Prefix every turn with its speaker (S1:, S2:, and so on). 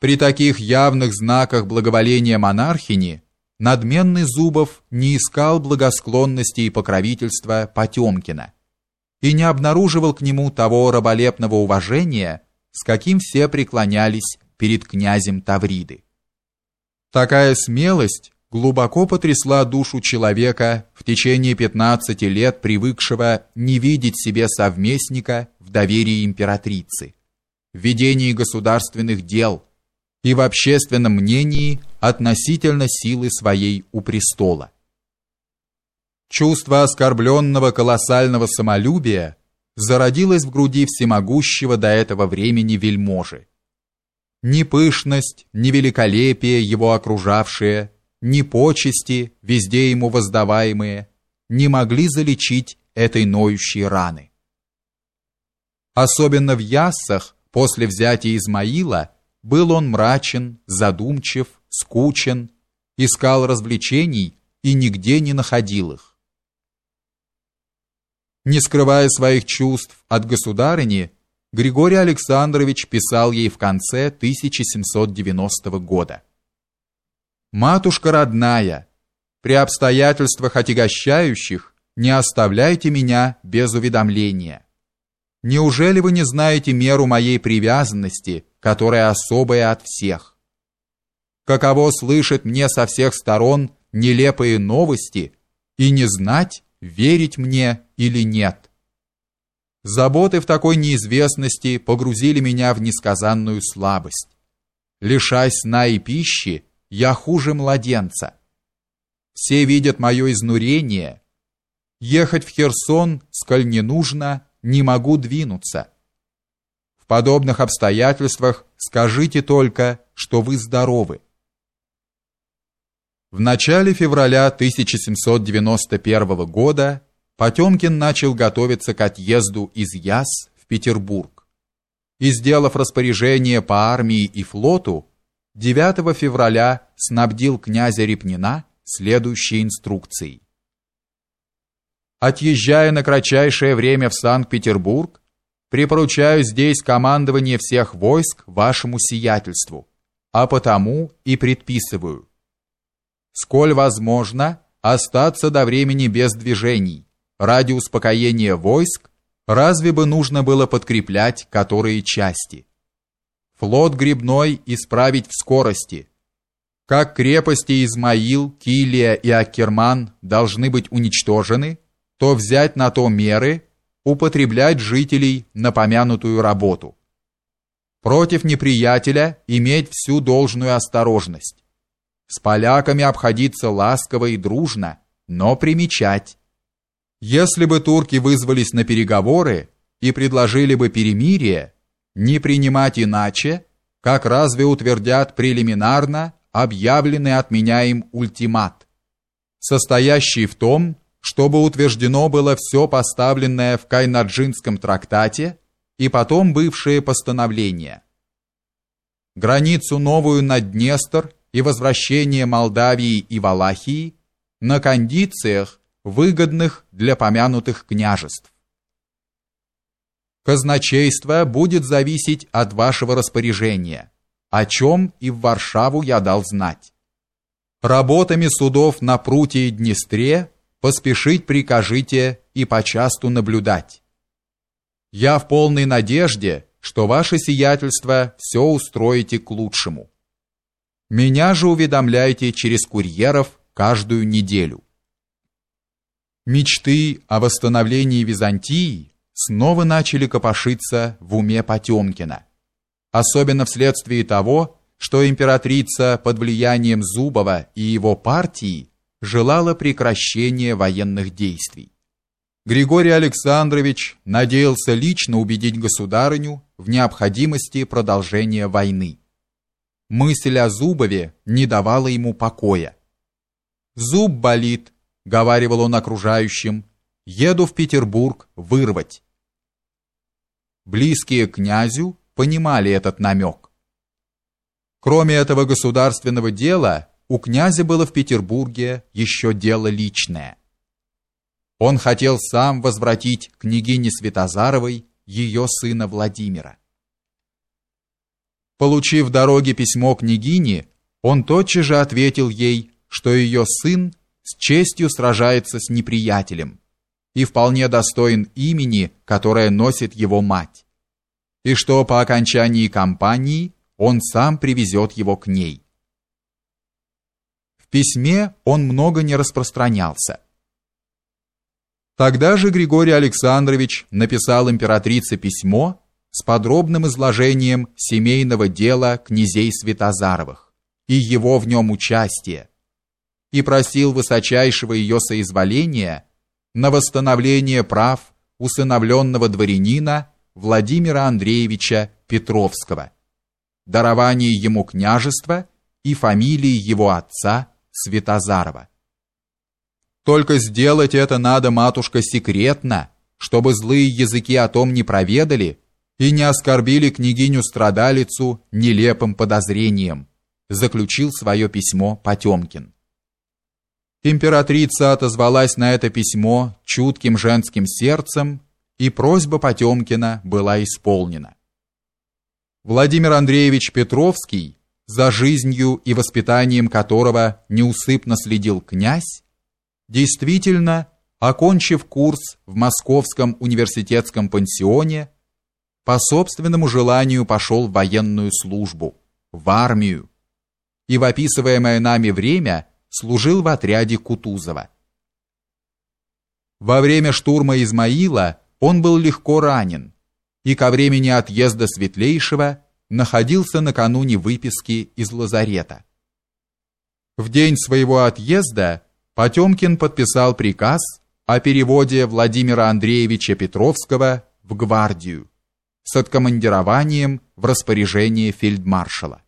S1: При таких явных знаках благоволения монархини надменный Зубов не искал благосклонности и покровительства Потемкина и не обнаруживал к нему того раболепного уважения, с каким все преклонялись перед князем Тавриды. Такая смелость глубоко потрясла душу человека в течение 15 лет привыкшего не видеть себе совместника в доверии императрицы, в ведении государственных дел и в общественном мнении относительно силы своей у престола. Чувство оскорбленного колоссального самолюбия зародилось в груди всемогущего до этого времени вельможи. Ни пышность, ни великолепие его окружавшие, ни почести, везде ему воздаваемые, не могли залечить этой ноющей раны. Особенно в Яссах, после взятия Измаила, был он мрачен, задумчив, скучен, искал развлечений и нигде не находил их. Не скрывая своих чувств от государыни, Григорий Александрович писал ей в конце 1790 года. «Матушка родная, при обстоятельствах отягощающих не оставляйте меня без уведомления. Неужели вы не знаете меру моей привязанности, которая особая от всех? Каково слышать мне со всех сторон нелепые новости и не знать, верить мне или нет. Заботы в такой неизвестности погрузили меня в несказанную слабость. Лишаясь сна и пищи, я хуже младенца. Все видят мое изнурение. Ехать в Херсон, сколь не нужно, не могу двинуться. В подобных обстоятельствах скажите только, что вы здоровы. В начале февраля 1791 года Потемкин начал готовиться к отъезду из Яс в Петербург. И сделав распоряжение по армии и флоту, 9 февраля снабдил князя Репнина следующей инструкцией. Отъезжая на кратчайшее время в Санкт-Петербург, припоручаю здесь командование всех войск вашему сиятельству, а потому и предписываю сколь возможно, остаться до времени без движений. Ради успокоения войск разве бы нужно было подкреплять которые части? Флот грибной исправить в скорости. Как крепости Измаил, Килия и Аккерман должны быть уничтожены, то взять на то меры, употреблять жителей на помянутую работу. Против неприятеля иметь всю должную осторожность с поляками обходиться ласково и дружно, но примечать. Если бы турки вызвались на переговоры и предложили бы перемирие, не принимать иначе, как разве утвердят прелиминарно объявленный от меня им ультимат, состоящий в том, чтобы утверждено было все поставленное в Кайнаджинском трактате и потом бывшие постановления. Границу новую на Днестр и возвращение Молдавии и Валахии на кондициях, выгодных для помянутых княжеств. Казначейство будет зависеть от вашего распоряжения, о чем и в Варшаву я дал знать. Работами судов на Пруте и Днестре поспешить прикажите и почасту наблюдать. Я в полной надежде, что ваше сиятельство все устроите к лучшему. Меня же уведомляйте через курьеров каждую неделю. Мечты о восстановлении Византии снова начали копошиться в уме Потемкина, особенно вследствие того, что императрица под влиянием Зубова и его партии желала прекращения военных действий. Григорий Александрович надеялся лично убедить государыню в необходимости продолжения войны. Мысль о Зубове не давала ему покоя. «Зуб болит», — говаривал он окружающим, — «еду в Петербург вырвать». Близкие к князю понимали этот намек. Кроме этого государственного дела, у князя было в Петербурге еще дело личное. Он хотел сам возвратить княгине Святозаровой ее сына Владимира. Получив дороге письмо княгини, он тотчас же ответил ей, что ее сын с честью сражается с неприятелем и вполне достоин имени, которое носит его мать, и что по окончании кампании он сам привезет его к ней. В письме он много не распространялся. Тогда же Григорий Александрович написал императрице письмо с подробным изложением семейного дела князей Святозаровых и его в нем участия, и просил высочайшего ее соизволения на восстановление прав усыновленного дворянина Владимира Андреевича Петровского, дарование ему княжества и фамилии его отца Святозарова. Только сделать это надо, матушка, секретно, чтобы злые языки о том не проведали, и не оскорбили княгиню-страдалицу нелепым подозрением, заключил свое письмо Потемкин. Императрица отозвалась на это письмо чутким женским сердцем, и просьба Потемкина была исполнена. Владимир Андреевич Петровский, за жизнью и воспитанием которого неусыпно следил князь, действительно, окончив курс в Московском университетском пансионе, по собственному желанию пошел в военную службу, в армию, и в описываемое нами время служил в отряде Кутузова. Во время штурма Измаила он был легко ранен и ко времени отъезда Светлейшего находился накануне выписки из лазарета. В день своего отъезда Потемкин подписал приказ о переводе Владимира Андреевича Петровского в гвардию с откомандированием в распоряжение фельдмаршала.